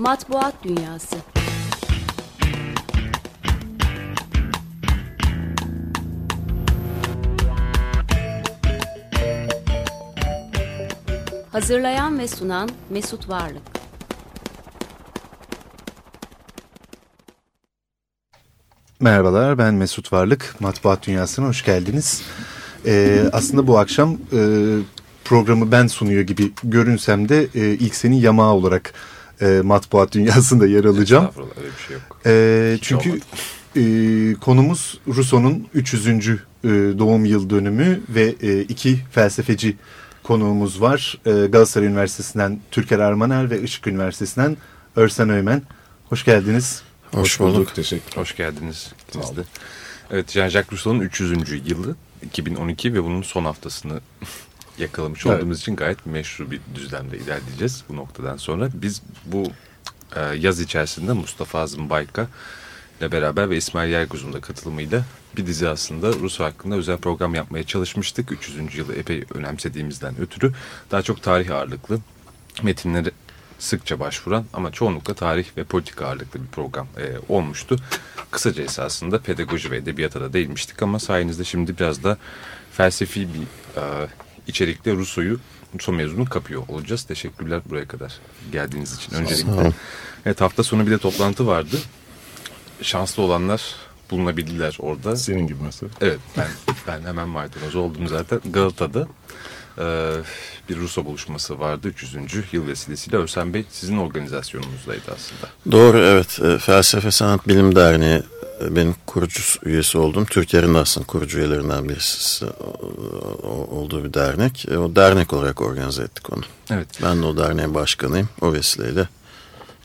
Matbuat Dünyası Hazırlayan ve sunan Mesut Varlık Merhabalar ben Mesut Varlık. Matbuat Dünyası'na hoş geldiniz. Ee, aslında bu akşam e, programı ben sunuyor gibi görünsem de e, ilk senin yamağı olarak e, Matbuat Dünyası'nda yer alacağım. Estağfurullah öyle bir şey yok. E, çünkü e, konumuz Rousseau'nun 300. E, doğum yıl dönümü ve e, iki felsefeci konuğumuz var. E, Galatasaray Üniversitesi'nden Türker Armaner ve Işık Üniversitesi'nden Örsen Öymen. Hoş geldiniz. Hoş, Hoş bulduk. bulduk. Teşekkür Hoş geldiniz. Siz de. Evet Jean-Jacques Rousseau'nun 300. yılı 2012 ve bunun son haftasını yakalamış evet. olduğumuz için gayet meşru bir düzlemde ilerleyeceğiz bu noktadan sonra. Biz bu e, yaz içerisinde Mustafa Azım Bayka ile beraber ve İsmail Yerguz'un da katılımıyla bir dizi aslında Rus hakkında özel program yapmaya çalışmıştık. 300. yılı epey önemsediğimizden ötürü daha çok tarih ağırlıklı metinleri sıkça başvuran ama çoğunlukla tarih ve politika ağırlıklı bir program e, olmuştu. Kısaca esasında pedagoji ve edebiyata da değinmiştik ama sayenizde şimdi biraz da felsefi bir e, içerikle Ruso'yu Ruso mezunu kapıyor olacağız. Teşekkürler buraya kadar geldiğiniz için öncelikle. Evet hafta sonu bir de toplantı vardı. Şanslı olanlar bulunabildiler orada. Senin gibi mesela. Evet ben, ben hemen maydanoz oldum zaten. Galata'da e, bir Ruso buluşması vardı 300. yıl vesilesiyle. Örsen Bey sizin organizasyonunuzdaydı aslında. Doğru evet. E, Felsefe Sanat Bilim Derneği e, benim kurucu üyesi oldum. Türkiye'nin aslında kurucu üyelerinden birisi olduğu bir dernek. E, o dernek olarak organize ettik onu. Evet. Ben de o derneğin başkanıyım. O vesileyle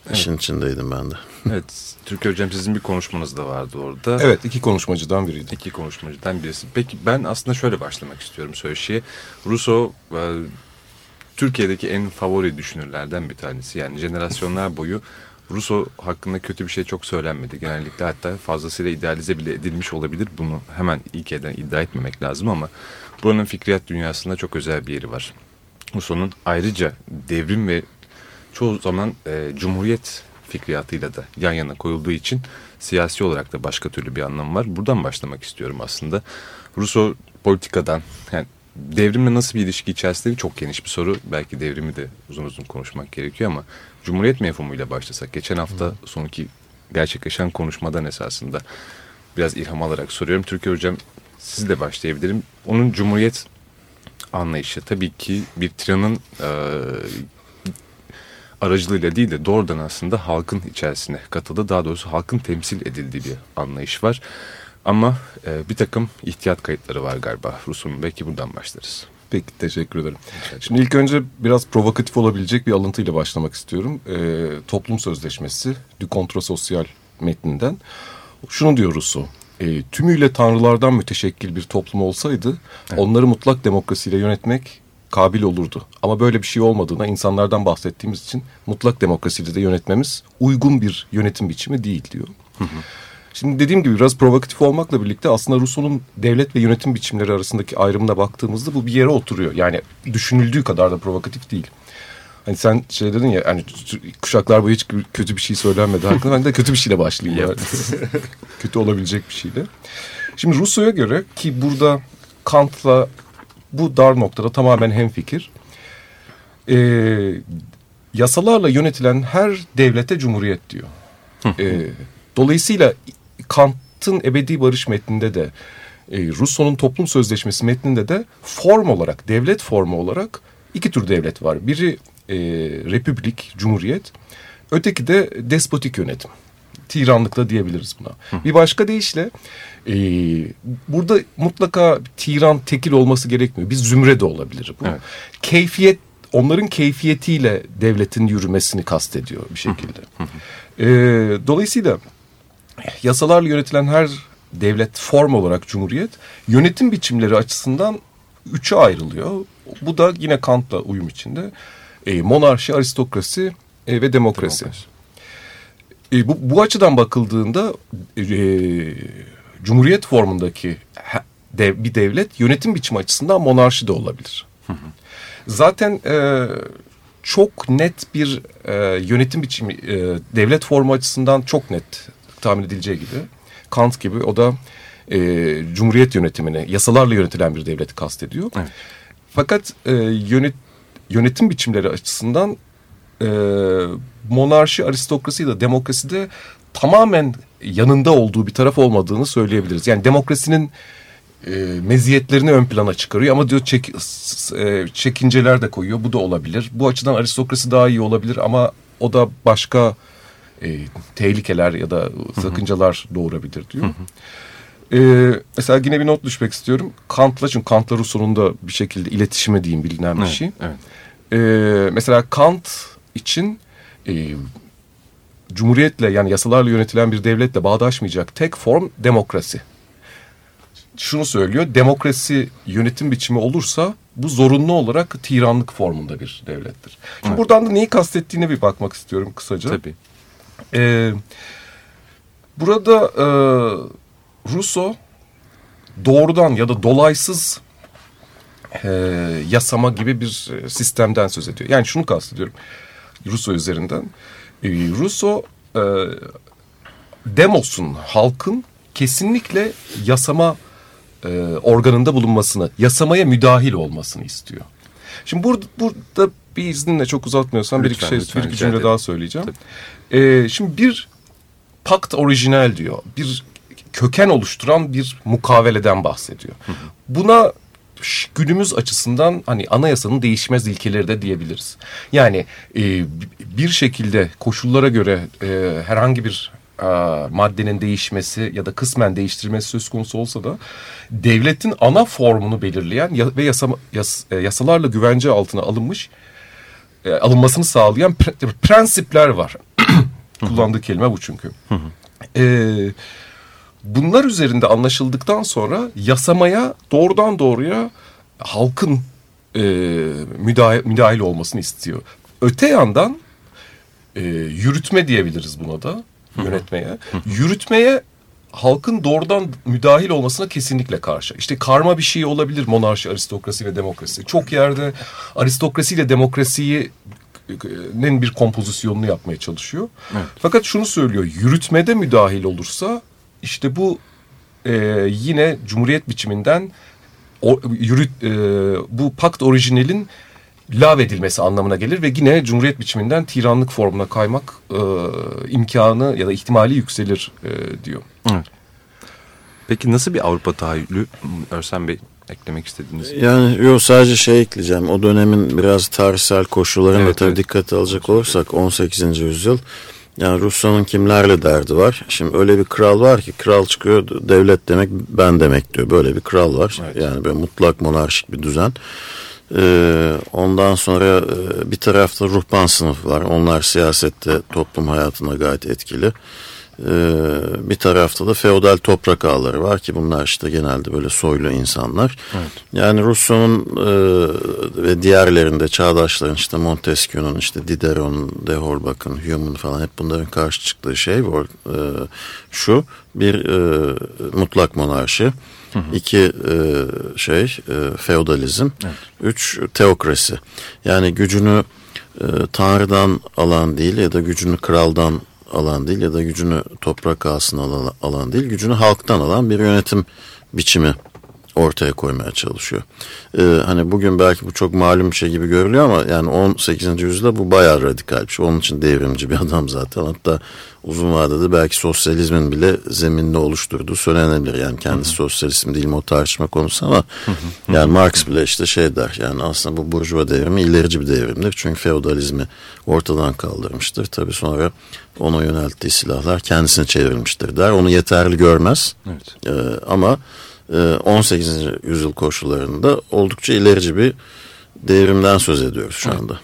evet. işin içindeydim ben de. Evet, Türkiye Hocam sizin bir konuşmanız da vardı orada. Evet, iki konuşmacıdan biriydi. İki konuşmacıdan birisi. Peki ben aslında şöyle başlamak istiyorum söyleşiye. Rousseau e, Türkiye'deki en favori düşünürlerden bir tanesi. Yani jenerasyonlar boyu Rousseau hakkında kötü bir şey çok söylenmedi. Genellikle hatta fazlasıyla idealize bile edilmiş olabilir. Bunu hemen ilk elden iddia etmemek lazım ama buranın fikriyat dünyasında çok özel bir yeri var. Rousseau'nun ayrıca devrim ve çoğu zaman e, cumhuriyet fikriyatıyla da yan yana koyulduğu için siyasi olarak da başka türlü bir anlamı var. Buradan başlamak istiyorum aslında. Rousseau politikadan yani devrimle nasıl bir ilişki içerisinde çok geniş bir soru. Belki devrimi de uzun uzun konuşmak gerekiyor ama Cumhuriyet mefhumuyla başlasak. Geçen hafta sonki gerçekleşen konuşmadan esasında biraz ilham alarak soruyorum. Türkiye Hocam siz de başlayabilirim. Onun Cumhuriyet anlayışı tabii ki bir tiranın e, aracılığıyla değil de doğrudan aslında halkın içerisine katıldı. Daha doğrusu halkın temsil edildiği bir anlayış var. Ama e, bir takım ihtiyat kayıtları var galiba Rus'un. Belki buradan başlarız. Peki teşekkür ederim. Şimdi ilk önce biraz provokatif olabilecek bir alıntıyla başlamak istiyorum. E, toplum Sözleşmesi Du Contre Social metninden. Şunu diyor Rousseau. E, tümüyle tanrılardan müteşekkil bir toplum olsaydı evet. onları mutlak demokrasiyle yönetmek kabil olurdu. Ama böyle bir şey olmadığına insanlardan bahsettiğimiz için mutlak demokrasiyle de yönetmemiz uygun bir yönetim biçimi değil diyor. Hı hı. Şimdi dediğim gibi biraz provokatif olmakla birlikte aslında Rousseau'nun devlet ve yönetim biçimleri arasındaki ayrımına baktığımızda bu bir yere oturuyor. Yani düşünüldüğü kadar da provokatif değil. Hani sen şey dedin ya hani kuşaklar boyu hiç kötü bir şey söylenmedi hakkında ben de kötü bir şeyle başlayayım. kötü olabilecek bir şeyle. Şimdi Rousseau'ya göre ki burada Kant'la bu dar noktada tamamen hemfikir. Ee, yasalarla yönetilen her devlete cumhuriyet diyor. ee, dolayısıyla Kant'ın ebedi barış metninde de e, Rousseau'nun toplum sözleşmesi metninde de form olarak, devlet formu olarak iki tür devlet var. Biri e, republik, cumhuriyet. Öteki de despotik yönetim. Tiranlıkla diyebiliriz buna. Hı. Bir başka deyişle e, burada mutlaka tiran tekil olması gerekmiyor. Bir zümre de olabilir bu. Evet. Keyfiyet onların keyfiyetiyle devletin yürümesini kastediyor bir şekilde. e, dolayısıyla yasalarla yönetilen her devlet form olarak cumhuriyet yönetim biçimleri açısından üçe ayrılıyor. Bu da yine Kant'la uyum içinde. E, monarşi, aristokrasi e, ve demokrasi. demokrasi. E, bu, bu açıdan bakıldığında e, cumhuriyet formundaki dev, bir devlet yönetim biçimi açısından monarşi de olabilir. Zaten e, çok net bir e, yönetim biçimi, e, devlet formu açısından çok net tahmin edileceği gibi. Kant gibi o da e, cumhuriyet yönetimini, yasalarla yönetilen bir devleti kastediyor. Evet. Fakat e, yönet, yönetim biçimleri açısından e, monarşi, aristokrasi da demokraside tamamen yanında olduğu bir taraf olmadığını söyleyebiliriz. Yani demokrasinin e, meziyetlerini ön plana çıkarıyor ama diyor çek, e, çekinceler de koyuyor. Bu da olabilir. Bu açıdan aristokrasi daha iyi olabilir ama o da başka e, tehlikeler ya da sakıncalar doğurabilir diyor. E, mesela yine bir not düşmek istiyorum. Kant'la çünkü Kant'la Rousseau'nun da bir şekilde iletişime diyeyim bilinen bir Evet, şey. evet. E, mesela Kant için e, cumhuriyetle yani yasalarla yönetilen bir devletle bağdaşmayacak tek form demokrasi. Şunu söylüyor, demokrasi yönetim biçimi olursa bu zorunlu olarak tiranlık formunda bir devlettir. Şimdi buradan da neyi kastettiğine bir bakmak istiyorum kısaca. Tabii. Ee, burada e, Rousseau doğrudan ya da dolaysız e, yasama gibi bir e, sistemden söz ediyor. Yani şunu kastediyorum Rousseau üzerinden. E, Rousseau e, demosun, halkın kesinlikle yasama e, organında bulunmasını, yasamaya müdahil olmasını istiyor. Şimdi burada, burada bir izninle çok uzatmıyorsam bir iki Lütfen, şey, lütfen, bir iki cümle daha söyleyeceğim. E, şimdi bir pakt orijinal diyor. Bir köken oluşturan bir mukaveleden bahsediyor. Buna ş- günümüz açısından hani anayasanın değişmez ilkeleri de diyebiliriz. Yani e, bir şekilde koşullara göre e, herhangi bir e, maddenin değişmesi ya da kısmen değiştirmesi söz konusu olsa da devletin ana formunu belirleyen ve yasama, yas, e, yasalarla güvence altına alınmış e, alınmasını sağlayan pre- prensipler var. Kullandığı kelime bu çünkü. Ee, bunlar üzerinde anlaşıldıktan sonra yasamaya doğrudan doğruya halkın e, müdahil, müdahil olmasını istiyor. Öte yandan e, yürütme diyebiliriz buna da yönetmeye. Yürütmeye halkın doğrudan müdahil olmasına kesinlikle karşı. İşte karma bir şey olabilir monarşi, aristokrasi ve demokrasi. Çok yerde aristokrasiyle demokrasiyi nin bir kompozisyonunu yapmaya çalışıyor. Fakat şunu söylüyor, yürütmede müdahil olursa işte bu e, yine cumhuriyet biçiminden o, yürüt, e, bu pakt orijinalin lağvedilmesi anlamına gelir ve yine cumhuriyet biçiminden tiranlık formuna kaymak e, imkanı ya da ihtimali yükselir e, diyor. Evet. Peki nasıl bir Avrupa tahayyülü Örsen Bey eklemek istediğiniz? Yani yok sadece şey ekleyeceğim. O dönemin biraz tarihsel koşullarına Evet, tabii evet. dikkate alacak olursak 18. yüzyıl yani Rusya'nın kimlerle derdi var. Şimdi öyle bir kral var ki kral çıkıyor devlet demek ben demek diyor. Böyle bir kral var. Evet. Yani böyle mutlak monarşik bir düzen. Ee, ondan sonra e, bir tarafta ruhban sınıfı var. Onlar siyasette toplum hayatına gayet etkili. Ee, bir tarafta da feodal toprak ağları var ki bunlar işte genelde böyle soylu insanlar. Yani Rousseau'nun e, ve diğerlerinde çağdaşların işte Montesquieu'nun işte Diderot'un, de Holbach'ın, Hume'un falan hep bunların karşı çıktığı şey var. E, şu bir e, mutlak monarşi. iki e, şey e, feodalizm. Üç teokrasi. Yani gücünü e, Tanrı'dan alan değil ya da gücünü kraldan alan değil ya da gücünü toprak ağasına alan, alan değil, gücünü halktan alan bir yönetim biçimi ortaya koymaya çalışıyor. Ee, hani bugün belki bu çok malum bir şey gibi görülüyor ama yani 18. yüzyılda bu bayağı radikal bir şey. Onun için devrimci bir adam zaten. Hatta uzun vadede belki sosyalizmin bile zeminini oluşturduğu söylenebilir. Yani kendisi sosyalizm değil mi o tartışma konusu ama yani Marx bile işte şey der yani aslında bu burjuva devrimi ilerici bir devrimdir. Çünkü feodalizmi ortadan kaldırmıştır. Tabii sonra ona yönelttiği silahlar kendisine çevrilmiştir der. Onu yeterli görmez. Evet. Ee, ama 18. yüzyıl koşullarında oldukça ilerici bir devrimden söz ediyoruz şu anda.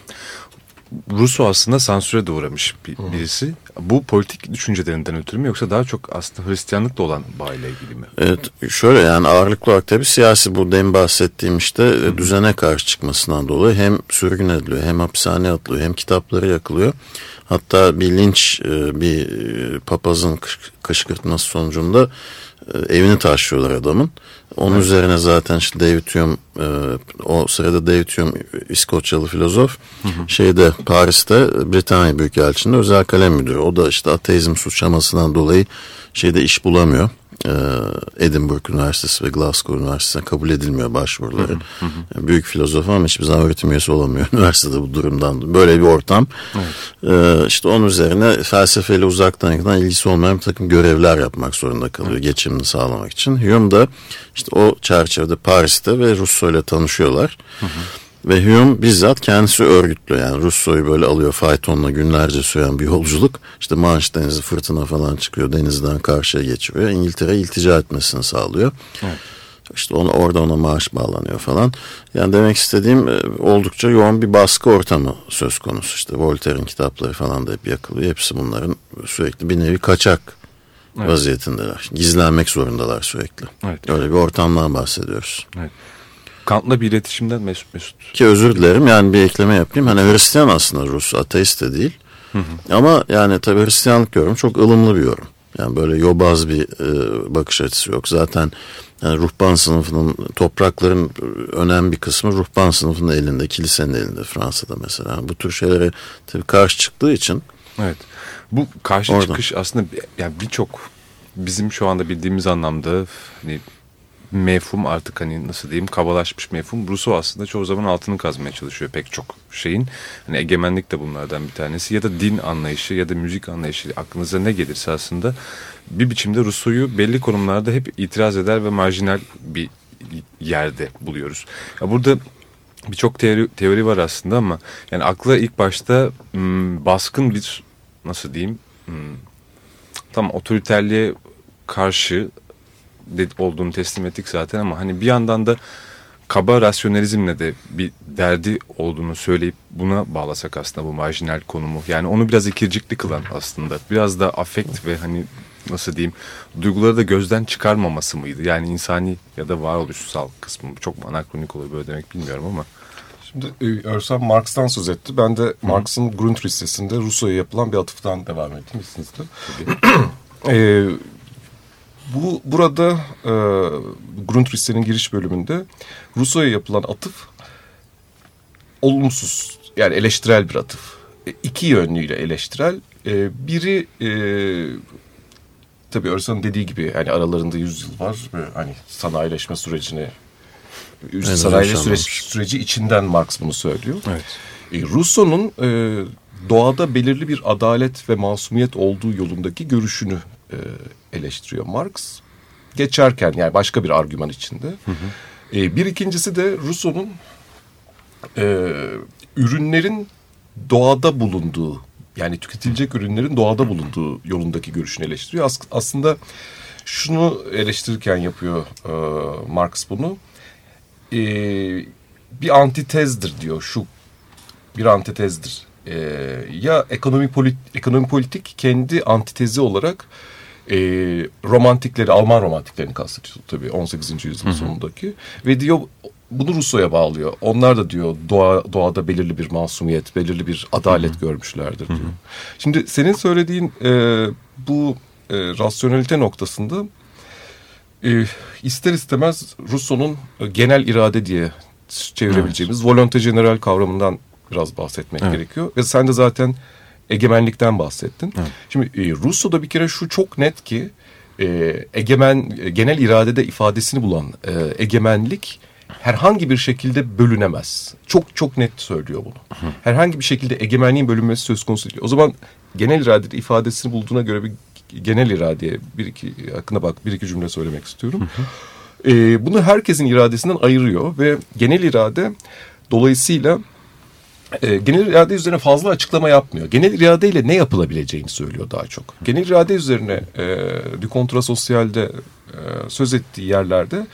Rousseau aslında sansüre de uğramış bir, birisi. Bu politik düşüncelerinden ötürü mü yoksa daha çok aslında Hristiyanlıkla olan bağıyla ilgili mi? Evet şöyle yani ağırlıklı olarak tabii siyasi bu demin bahsettiğim işte e, düzene karşı çıkmasından dolayı hem sürgün ediliyor hem hapishaneye atılıyor hem kitapları yakılıyor. Hatta bir linç e, bir e, papazın kış- kışkırtması sonucunda E, evini taşıyorlar adamın. Onun evet. üzerine zaten işte David Hume e, o sırada David Hume İskoçyalı filozof hı hı. şeyde Paris'te Britanya Büyükelçiliğinde özel kalem müdürü. O da işte ateizm suçlamasından dolayı şeyde iş bulamıyor. Edinburgh Üniversitesi ve Glasgow Üniversitesi'ne kabul edilmiyor başvuruları. Hı hı. Büyük filozof ama hiçbir zaman öğretim üyesi olamıyor üniversitede bu durumdan. Böyle bir ortam. Evet. İşte onun üzerine felsefeyle uzaktan yakından ilgisi olmayan bir takım görevler yapmak zorunda kalıyor evet. geçimini sağlamak için. Hume da işte o çerçevede Paris'te ve Rousseau ile tanışıyorlar. Hı hı. Ve Hume bizzat kendisi örgütlü yani Russo'yu böyle alıyor faytonla günlerce süren bir yolculuk. İşte Manş Denizi fırtına falan çıkıyor denizden karşıya geçiyor. İngiltere iltica etmesini sağlıyor. Evet. İşte ona, orada ona maaş bağlanıyor falan. Yani demek istediğim e, oldukça yoğun bir baskı ortamı söz konusu. İşte Voltaire'in kitapları falan da hep yakılıyor. Hepsi bunların sürekli bir nevi kaçak evet. vaziyetindeler. Gizlenmek zorundalar sürekli. Evet. Öyle bir ortamdan bahsediyoruz. Evet. Kant'la bir iletişimden Mesut Mesut. Ki özür dilerim yani bir ekleme yapayım. Hani Hristiyan aslında Rus, ateist de değil. Hı hı. Ama yani tabii Hristiyanlık yorum çok ılımlı bir yorum. Yani böyle yobaz bir e, bakış açısı yok. Zaten yani ruhban sınıfının toprakların önemli bir kısmı ruhban sınıfının elinde, kilisenin elinde Fransa'da mesela. Bu tür şeylere tabii karşı çıktığı için. Evet. Bu karşı Oradan. çıkış aslında yani birçok bizim şu anda bildiğimiz anlamda hani mefhum artık hani nasıl diyeyim kabalaşmış mefhum. Rousseau aslında çoğu zaman altını kazmaya çalışıyor pek çok şeyin. Hani egemenlik de bunlardan bir tanesi ya da din anlayışı ya da müzik anlayışı aklınıza ne gelirse aslında bir biçimde Rousseau'yu belli konumlarda hep itiraz eder ve marjinal bir yerde buluyoruz. Ya burada birçok teori, teori var aslında ama yani akla ilk başta m, baskın bir nasıl diyeyim m, tam otoriterliğe karşı olduğunu teslim ettik zaten ama hani bir yandan da kaba rasyonalizmle de bir derdi olduğunu söyleyip buna bağlasak aslında bu marjinal konumu. Yani onu biraz ikircikli kılan aslında. Biraz da afekt ve hani nasıl diyeyim duyguları da gözden çıkarmaması mıydı? Yani insani ya da varoluşsal kısmı çok anakronik olur böyle demek bilmiyorum ama. Şimdi e, Örsen Marx'tan söz etti. Ben de Marx'ın Grundrissesinde Rousseau'ya yapılan bir atıftan devam ettim izninizle. ee, bu burada e, Grundrisse'nin giriş bölümünde Rousseau'ya yapılan atıf olumsuz yani eleştirel bir atıf. E, iki yönlüyle eleştirel. E, biri e, tabii Örsan'ın dediği gibi yani aralarında yüzyıl var ve hani sanayileşme sürecini evet, sanayileşme süreci, süreci içinden Marx bunu söylüyor. Evet. E, Rousseau'nun e, doğada belirli bir adalet ve masumiyet olduğu yolundaki görüşünü e, eleştiriyor Marx. Geçerken yani başka bir argüman içinde. Hı hı. E, bir ikincisi de Rousseau'nun e, ürünlerin doğada bulunduğu yani tüketilecek ürünlerin doğada bulunduğu yolundaki görüşünü eleştiriyor. As aslında şunu eleştirirken yapıyor e, Marx bunu. E, bir antitezdir diyor şu bir antitezdir. E, ya ekonomi, polit, ekonomi politik kendi antitezi olarak e, romantikleri, Alman romantiklerini kastediyor tabii 18. yüzyılın sonundaki. Ve diyor bunu Rousseau'ya bağlıyor. Onlar da diyor doğa, doğada belirli bir masumiyet, belirli bir adalet görmüşlerdir diyor. Şimdi senin söylediğin e, bu e, rasyonelite noktasında e, ister istemez Rousseau'nun genel irade diye çevirebileceğimiz evet. volonté general kavramından biraz bahsetmek evet. gerekiyor. Ve sen de zaten egemenlikten bahsettin. Evet. Şimdi e, Rusya'da bir kere şu çok net ki e, egemen genel iradede ifadesini bulan e, egemenlik herhangi bir şekilde bölünemez. Çok çok net söylüyor bunu. Hı. Herhangi bir şekilde egemenliğin bölünmesi söz konusu değil. O zaman genel iradede ifadesini bulduğuna göre bir genel iradeye bir iki hakkında bak bir iki cümle söylemek istiyorum. Hı hı. E, bunu herkesin iradesinden ayırıyor ve genel irade dolayısıyla e, genel irade üzerine fazla açıklama yapmıyor. Genel iradeyle ne yapılabileceğini söylüyor daha çok. Genel irade üzerine e, du kontrasosyalde e, söz ettiği yerlerde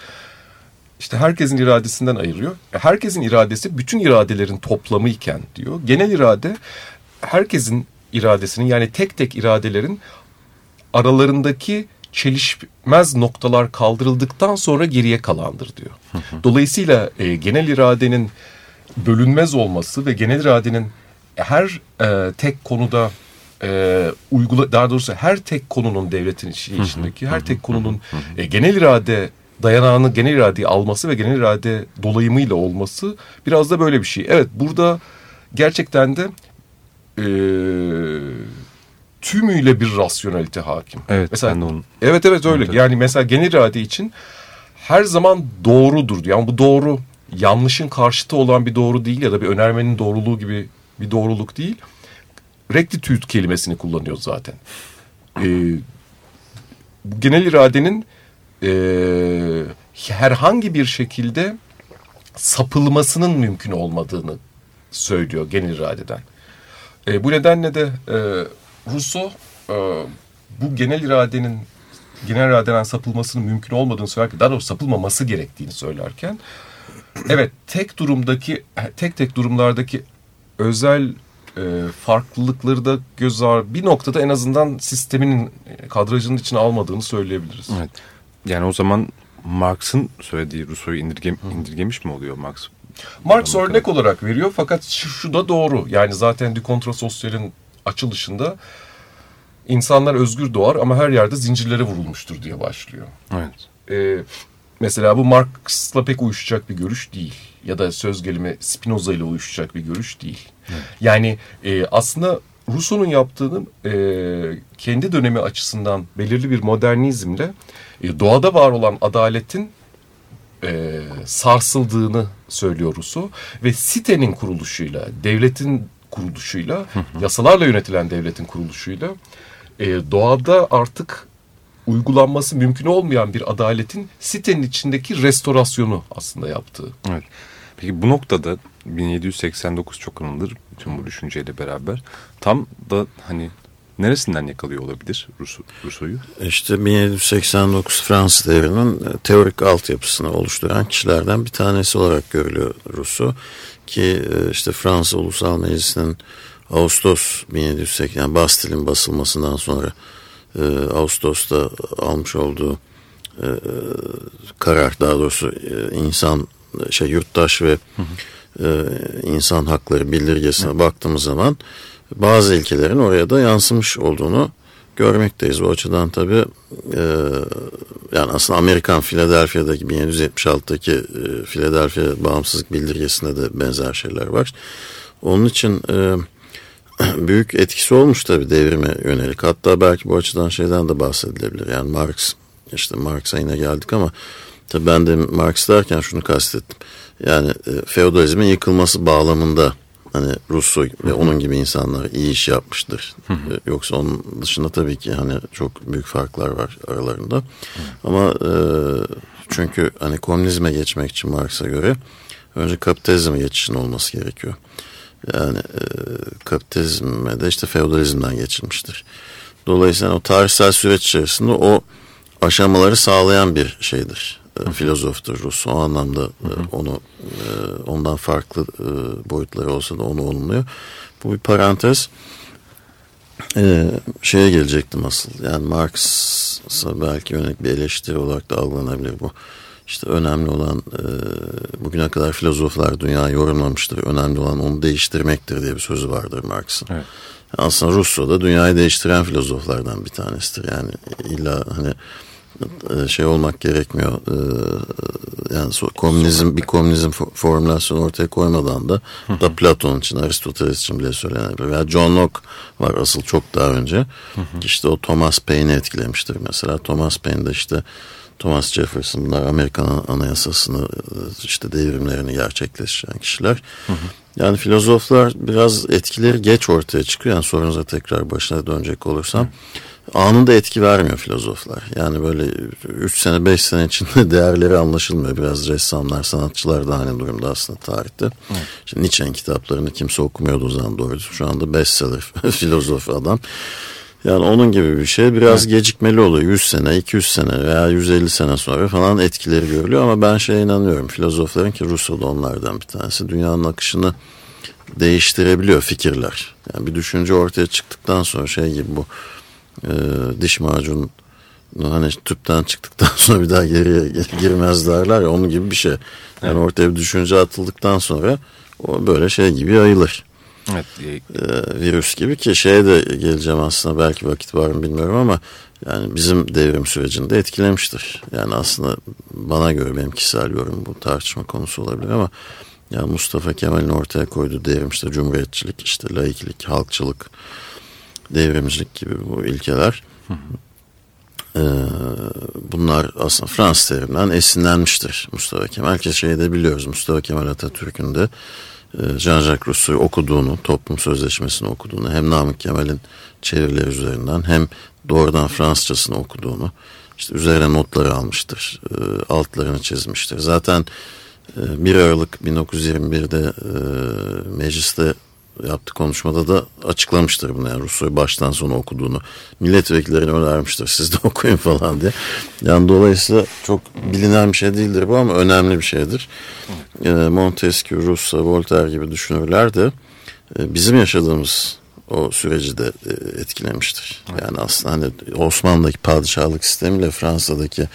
işte herkesin iradesinden ayırıyor. Herkesin iradesi bütün iradelerin toplamı iken diyor. Genel irade herkesin iradesinin yani tek tek iradelerin aralarındaki çelişmez noktalar kaldırıldıktan sonra geriye kalandır diyor. Dolayısıyla e, genel iradenin bölünmez olması ve genel iradenin her e, tek konuda e, uygula daha doğrusu her tek konunun devletin içi içindeki her tek konunun e, genel irade dayanağını genel iradeyi alması ve genel irade dolayımıyla olması biraz da böyle bir şey. Evet burada gerçekten de e, tümüyle bir rasyonelite hakim. Evet, mesela, ben de onu- Evet evet öyle. Evet. Yani mesela genel irade için her zaman doğrudur. Yani bu doğru yanlışın karşıtı olan bir doğru değil ya da bir önermenin doğruluğu gibi bir doğruluk değil. Rectitude kelimesini kullanıyor zaten. Ee, genel iradenin e, herhangi bir şekilde sapılmasının mümkün olmadığını söylüyor genel iradeden. E, bu nedenle de e, Rousseau e, bu genel iradenin genel iradeden sapılmasının mümkün olmadığını söylerken, daha doğrusu sapılmaması gerektiğini söylerken, evet tek durumdaki, tek tek durumlardaki özel e, farklılıkları da göz ar bir noktada en azından sistemin e, kadrajının içine almadığını söyleyebiliriz. Evet. Yani o zaman Marx'ın söylediği Rousseau'yu indirge, indirgemiş mi oluyor Marx? Marx örnek olarak veriyor fakat şu, şu da doğru. Yani zaten Du Contra açılışında insanlar özgür doğar ama her yerde zincirlere vurulmuştur diye başlıyor. Evet. Ee, mesela bu Marx'la pek uyuşacak bir görüş değil. Ya da söz gelimi Spinoza ile uyuşacak bir görüş değil. Yani e, aslında Rousseau'nun yaptığını e, kendi dönemi açısından belirli bir modernizmle e, doğada var olan adaletin e, sarsıldığını söylüyor Rousseau. Ve sitenin kuruluşuyla, devletin kuruluşuyla, yasalarla yönetilen devletin kuruluşuyla e, doğada artık uygulanması mümkün olmayan bir adaletin sitenin içindeki restorasyonu aslında yaptığı. Evet. Peki bu noktada 1789 çok anılır bütün bu düşünceyle beraber. Tam da hani neresinden yakalıyor olabilir Rousseau- Rousseau'yu? İşte 1789 Fransız devrinin e, teorik altyapısını oluşturan kişilerden bir tanesi olarak görülüyor Rousseau. Ki e, işte Fransa Ulusal Meclisi'nin Ağustos 1780 yani Bastil'in basılmasından sonra e, Ağustos'ta almış olduğu e, karar daha doğrusu e, insan şey yurttaş ve e, insan hakları bildirgesine baktığımız zaman bazı ilkelerin oraya da yansımış olduğunu görmekteyiz. O açıdan tabii e, yani aslında Amerikan Philadelphia'daki 1776'daki e, Philadelphia bağımsızlık bildirgesinde de benzer şeyler var. Onun için e, büyük etkisi olmuş tabii devrime yönelik. Hatta belki bu açıdan şeyden de bahsedilebilir. Yani Marx işte Marx'a yine geldik ama tabii ben de Marx derken şunu kastettim. Yani e, feodalizmin yıkılması bağlamında hani Rousseau ve onun gibi insanlar iyi iş yapmıştır. E, Yoksa onun dışında tabii ki hani çok büyük farklar var aralarında. Ama e, çünkü hani komünizme geçmek için Marx'a göre önce kapitalizme geçişin olması gerekiyor. Yani e, kapitalizme de işte feodalizmden geçilmiştir. Dolayısıyla o tarihsel süreç içerisinde o aşamaları sağlayan bir şeydir. E, filozoftur Rousseau. O anlamda e, onu e, ondan farklı e, boyutları olsa da onu olumluyor. Bu bir parantez. E, şeye gelecektim asıl. Yani Marx'a belki yönelik bir eleştiri olarak da algılanabilir bu. İşte önemli olan e, bugüne kadar filozoflar dünyayı yorumlamıştır. Önemli olan onu değiştirmektir diye bir sözü vardır Marx'ın. Evet. Aslında Rousseau da dünyayı değiştiren filozoflardan bir tanesidir. Yani illa hani e, şey olmak gerekmiyor. E, Yani so- komünizm bir komünizm fo- formülasyonu ortaya koymadan da da Platon için, Aristoteles için bile söylenebilir. Veya John Locke var asıl çok daha önce. İşte o Thomas Paine'i etkilemiştir mesela. Thomas Paine de işte Thomas Jefferson bunlar Amerikan anayasasını işte devrimlerini gerçekleştiren kişiler. Yani filozoflar biraz etkileri geç ortaya çıkıyor. Yani sorunuza tekrar başına dönecek olursam. Anında etki vermiyor filozoflar. Yani böyle 3 sene 5 sene içinde değerleri anlaşılmıyor. Biraz ressamlar, sanatçılar da aynı durumda aslında tarihte. Şimdi Nietzsche'nin kitaplarını kimse okumuyordu o zaman doğru. Şu anda bestseller filozof adam. Yani onun gibi bir şey biraz gecikmeli oluyor. 100 sene, 200 sene veya 150 sene sonra falan etkileri görülüyor. Ama ben şeye inanıyorum. Filozofların ki Rousseau da onlardan bir tanesi. Dünyanın akışını değiştirebiliyor fikirler. Yani bir düşünce ortaya çıktıktan sonra şey gibi bu e, diş macunu hani tüpten çıktıktan sonra bir daha geriye girmez derler ya onun gibi bir şey. Yani ortaya bir düşünce atıldıktan sonra o böyle şey gibi yayılır. Evet. E, virüs gibi ki şeye de geleceğim aslında belki vakit var mı bilmiyorum ama yani bizim devrim sürecinde etkilemiştir. Yani aslında bana göre benim kişisel yorum bu tartışma konusu olabilir ama yani Mustafa Kemal'in ortaya koyduğu devrim işte cumhuriyetçilik, işte laiklik, halkçılık, devrimcilik gibi bu ilkeler ee, bunlar aslında Fransız devriminden esinlenmiştir Mustafa Kemal. Ki şeyi de biliyoruz Mustafa Kemal Atatürk'ün de Jean-Jacques Rousseau'yu okuduğunu, toplum sözleşmesini okuduğunu hem Namık Kemal'in çevirileri üzerinden hem doğrudan Fransızcasını okuduğunu işte üzerine notları almıştır, e, altlarını çizmiştir. Zaten 1 e, Aralık 1921'de mecliste yaptığı konuşmada da açıklamıştır bunu. Yani Russo'yu baştan sona okuduğunu. Milletvekillerine önermiştir. Siz de okuyun falan diye. Yani dolayısıyla çok bilinen bir şey değildir bu ama önemli bir şeydir. E, Montesquieu, Rousseau, Voltaire gibi düşünürler de e, bizim yaşadığımız o süreci de e, etkilemiştir. Yani aslında hani Osmanlı'daki padişahlık sistemiyle Fransa'daki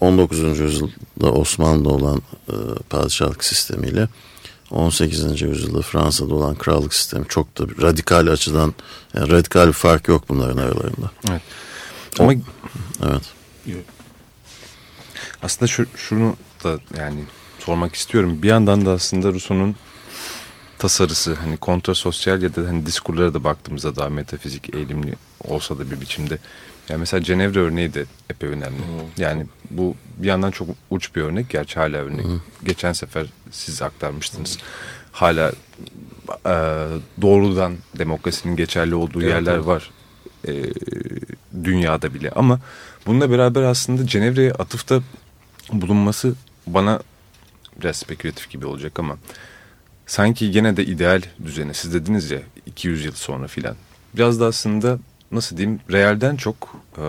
19. yüzyılda Osmanlı'da olan e, padişahlık sistemiyle 18. yüzyılda Fransa'da olan krallık sistemi çok da radikal açıdan yani radikal bir fark yok bunların aralarında. Evet. Ama o, evet. Aslında şu, şunu da yani sormak istiyorum. Bir yandan da aslında Rousseau'nun tasarısı hani kontrasosyal ya da hani diskurlara da baktığımızda daha metafizik eğilimli olsa da bir biçimde. Yani mesela Cenevre örneği de epey önemli. Hmm. Yani bu bir yandan çok uç bir örnek. Gerçi hala örnek. Hmm. Geçen sefer siz aktarmıştınız. Hmm. Hala e, doğrudan demokrasinin geçerli olduğu evet, yerler evet. var. E, dünyada bile. Ama bununla beraber aslında Cenevre'ye atıfta bulunması bana biraz spekülatif gibi olacak ama sanki gene de ideal düzeni siz dediniz ya 200 yıl sonra filan biraz da aslında nasıl diyeyim realden çok e,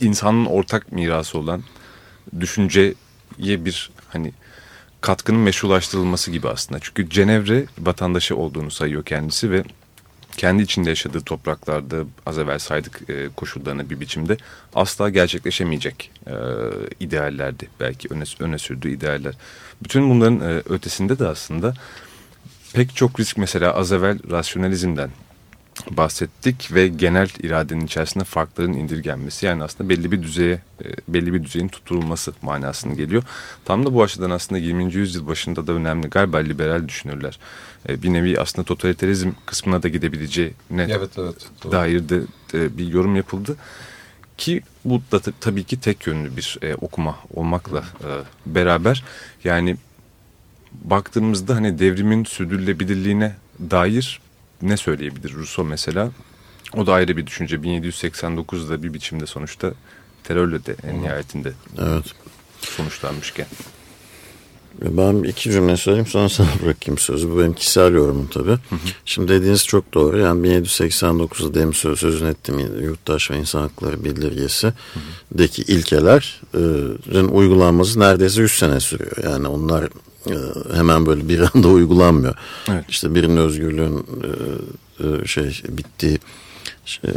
insanın ortak mirası olan düşünceye bir hani katkının meşrulaştırılması gibi aslında. Çünkü Cenevre vatandaşı olduğunu sayıyor kendisi ve kendi içinde yaşadığı topraklarda az evvel saydık e, koşullarını bir biçimde asla gerçekleşemeyecek e, ideallerdi. Belki öne, öne sürdüğü idealler. Bütün bunların e, ötesinde de aslında pek çok risk mesela az evvel rasyonalizmden bahsettik ve genel iradenin içerisinde farkların indirgenmesi yani aslında belli bir düzeye e, belli bir düzeyin tutturulması manasını geliyor. Tam da bu açıdan aslında 20. yüzyıl başında da önemli galiba liberal düşünürler. E, bir nevi aslında totalitarizm kısmına da gidebileceğine evet, evet, doğru. dair de bir yorum yapıldı. Ki bu da tabii ki tek yönlü bir e, okuma olmakla beraber yani baktığımızda hani devrimin sürdürülebilirliğine dair ne söyleyebilir Rousseau mesela? O da ayrı bir düşünce. 1789'da bir biçimde sonuçta terörle de en nihayetinde evet. sonuçlanmışken. Ben iki cümle söyleyeyim sonra sana bırakayım sözü. Bu benim kişisel yorumum tabii. Hı hı. Şimdi dediğiniz çok doğru. Yani 1789'da demin söz, sözünü ettiğim Yurttaş ve İnsan Hakları Bildirgesi'deki ilkelerin uygulanması neredeyse 100 sene sürüyor. Yani onlar e, hemen böyle bir anda uygulanmıyor. Evet. İşte birinin özgürlüğün e, e, şey bittiği şey,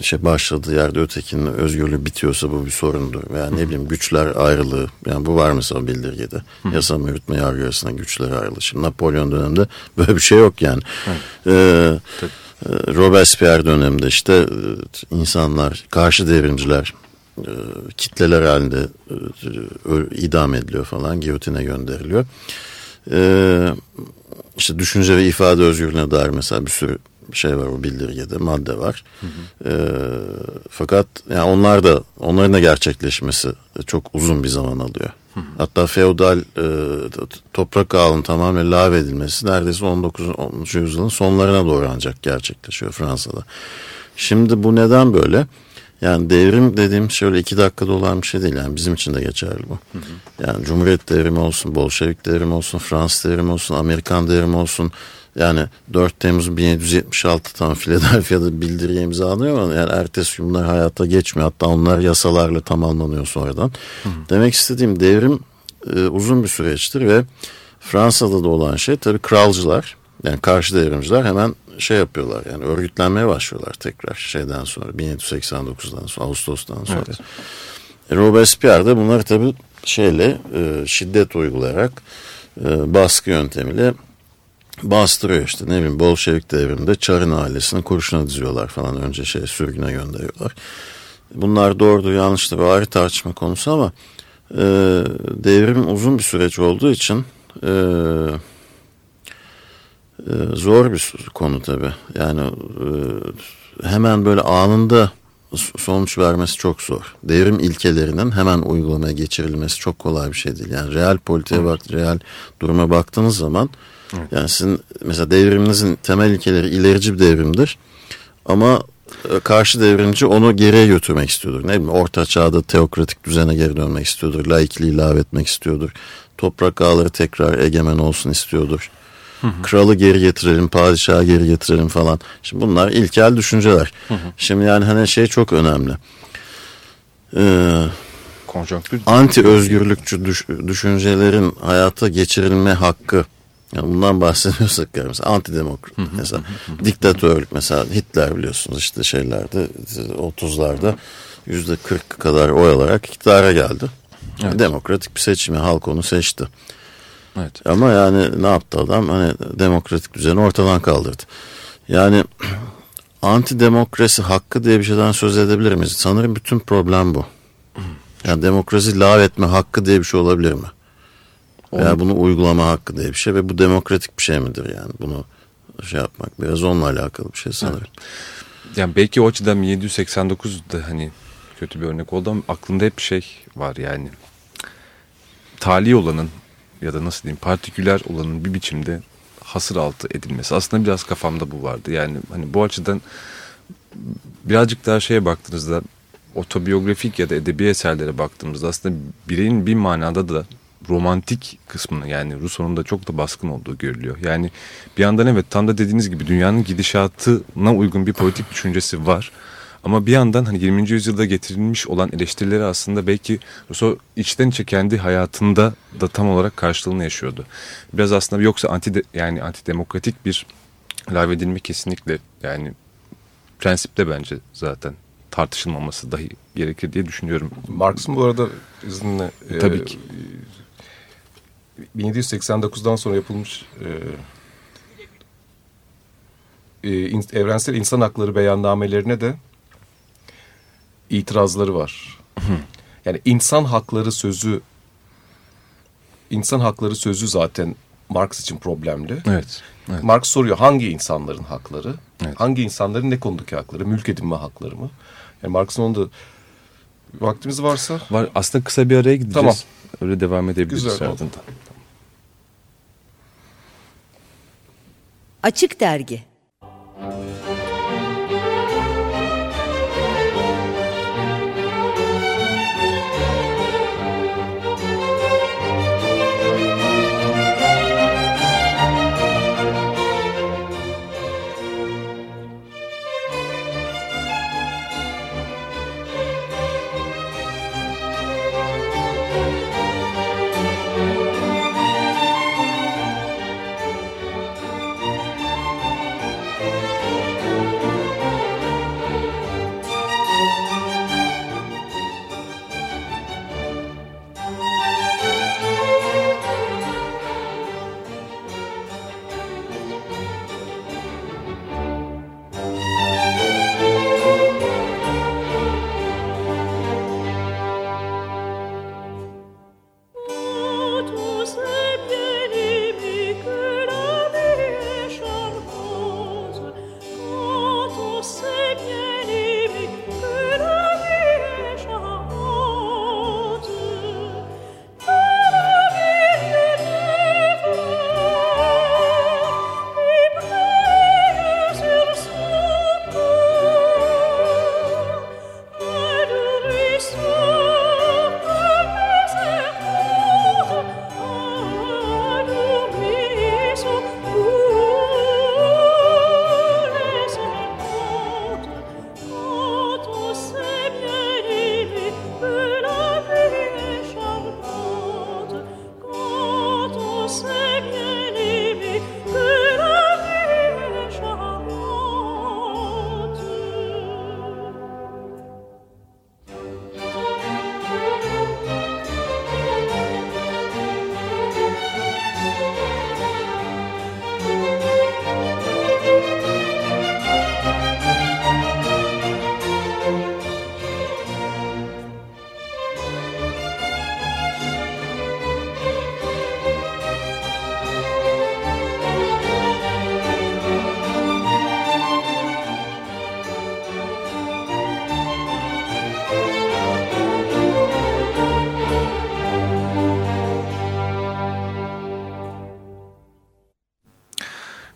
şey başladığı yerde ötekinin özgürlüğü bitiyorsa bu bir sorundur. Veya ne bileyim güçler ayrılığı. Yani bu var mesela bildirgede. Hı. Yasama yürütme yargı arasında güçler ayrılığı. Şimdi Napolyon döneminde böyle bir şey yok yani. Ee, Robespierre döneminde işte insanlar, karşı devrimciler e, kitleler halinde e, idam ediliyor falan, giyotine gönderiliyor. E, işte düşünce ve ifade özgürlüğüne dair mesela bir sürü şey var o bildirgede madde var. Hı hı. E, fakat yani onlar da onların da gerçekleşmesi çok uzun bir zaman alıyor. Hı hı. Hatta feodal e, toprak ağının tamamen lağvedilmesi neredeyse 19. 10. yüzyılın sonlarına doğru ancak gerçekleşiyor Fransa'da. Şimdi bu neden böyle? Yani devrim dediğim şöyle iki dakikada olan bir şey değil. Yani bizim için de geçerli bu. Hı hı. Yani Cumhuriyet devrimi olsun, Bolşevik devrimi olsun, Fransız devrimi olsun, Amerikan devrimi olsun. Yani 4 Temmuz 1776 tam Philadelphia'da bildiriye imzalanıyor ama yani ertesi gün bunlar hayata geçmiyor. Hatta onlar yasalarla tamamlanıyor sonradan. Hı hı. Demek istediğim devrim e, uzun bir süreçtir ve Fransa'da da olan şey tabii kralcılar yani karşı devrimciler hemen şey yapıyorlar yani örgütlenmeye başlıyorlar tekrar şeyden sonra 1789'dan sonra Ağustos'tan sonra. Evet. E, Robespierre de bunları tabii şeyle e, şiddet uygulayarak e, baskı yöntemiyle bastırıyor işte ne bileyim Bolşevik devriminde Çar'ın ailesini kurşuna diziyorlar falan önce şey sürgüne gönderiyorlar. Bunlar doğrudur yanlıştır o ayrı tartışma konusu ama e, devrim uzun bir süreç olduğu için e, zor bir konu tabi yani e, hemen böyle anında sonuç vermesi çok zor. Devrim ilkelerinin hemen uygulamaya geçirilmesi çok kolay bir şey değil. Yani real politiğe bak, real duruma baktığınız zaman evet. yani sizin mesela devriminizin temel ilkeleri ilerici bir devrimdir. Ama e, karşı devrimci onu geriye götürmek istiyordur. Ne bileyim orta çağda teokratik düzene geri dönmek istiyordur. Laikliği ilave etmek istiyordur. Toprak ağları tekrar egemen olsun istiyordur. Hı hı. Kralı geri getirelim, padişahı geri getirelim falan. Şimdi bunlar ilkel düşünceler. Hı hı. Şimdi yani hani şey çok önemli. Ee, Konjonktür. Anti özgürlükçü düş, düşüncelerin hayata geçirilme hakkı. Yani bundan bahsediyorsak yani antidemokrat mesela diktatörlük mesela Hitler biliyorsunuz işte şeylerde 30'larda yüzde 40 kadar oy alarak iktidara geldi. Evet. Demokratik bir seçimi halk onu seçti. Evet. Ama yani ne yaptı adam? Hani demokratik düzeni ortadan kaldırdı. Yani antidemokrasi hakkı diye bir şeyden söz edebilir miyiz? Sanırım bütün problem bu. Yani demokrasi lav etme hakkı diye bir şey olabilir mi? Veya bunu uygulama hakkı diye bir şey ve bu demokratik bir şey midir yani? Bunu şey yapmak biraz onunla alakalı bir şey sanırım. Evet. Yani belki o açıdan 1789 da hani kötü bir örnek oldu ama aklımda hep bir şey var yani. Tali olanın ya da nasıl diyeyim partiküler olanın bir biçimde hasır altı edilmesi. Aslında biraz kafamda bu vardı. Yani hani bu açıdan birazcık daha şeye baktığınızda otobiyografik ya da edebi eserlere baktığımızda aslında bireyin bir manada da romantik kısmını yani Rousseau'nun da çok da baskın olduğu görülüyor. Yani bir yandan evet tam da dediğiniz gibi dünyanın gidişatına uygun bir politik düşüncesi var. Ama bir yandan hani 20. yüzyılda getirilmiş olan eleştirileri aslında belki Rousseau içten içe kendi hayatında da tam olarak karşılığını yaşıyordu. Biraz aslında yoksa anti de, yani antidemokratik bir lafedilme kesinlikle yani prensipte bence zaten tartışılmaması dahi gerekir diye düşünüyorum. Marx'ın bu arada izinle Tabii e, ki. 1789'dan sonra yapılmış e, e, evrensel insan hakları beyannamelerine de itirazları var. Yani insan hakları sözü insan hakları sözü zaten Marx için problemli. Evet, evet. Marx soruyor hangi insanların hakları? Evet. Hangi insanların ne konudaki hakları? Mülk edinme hakları mı? Yani Marx'ın onu da vaktimiz varsa. Var. Aslında kısa bir araya gideceğiz. Tamam. Öyle devam edebiliriz Güzel ardından. Açık Dergi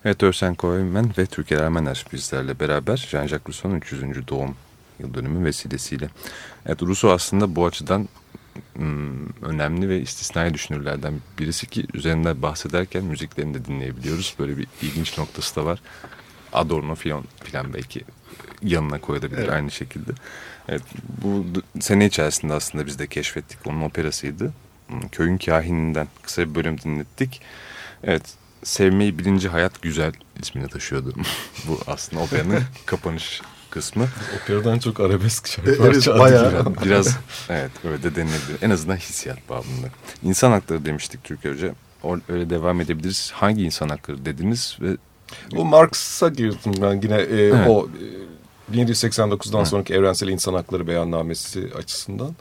Evet Örsen Koymen ve Türker Ermener bizlerle beraber Jean-Jacques Rousseau'nun 300. doğum yıl dönümü vesilesiyle. Evet Rousseau aslında bu açıdan hmm, önemli ve istisnai düşünürlerden birisi ki üzerinde bahsederken müziklerini de dinleyebiliyoruz. Böyle bir ilginç noktası da var. Adorno filan, filan belki yanına koyulabilir evet. aynı şekilde. Evet, bu sene içerisinde aslında biz de keşfettik. Onun operasıydı. Hmm, Köyün Kahininden kısa bir bölüm dinlettik. Evet, Sevmeyi Bilinci Hayat Güzel ismini taşıyordu. bu aslında operanın kapanış kısmı. Operadan çok arabesk şarkılar evet, bayağı. Biraz, biraz evet öyle de denilebilir. En azından hissiyat babında. İnsan hakları demiştik Türkiye Hoca. Öyle devam edebiliriz. Hangi insan hakları dediniz ve o Marx'a girdim ben yine e, evet. o e, 1789'dan evet. sonraki evrensel insan hakları beyannamesi açısından.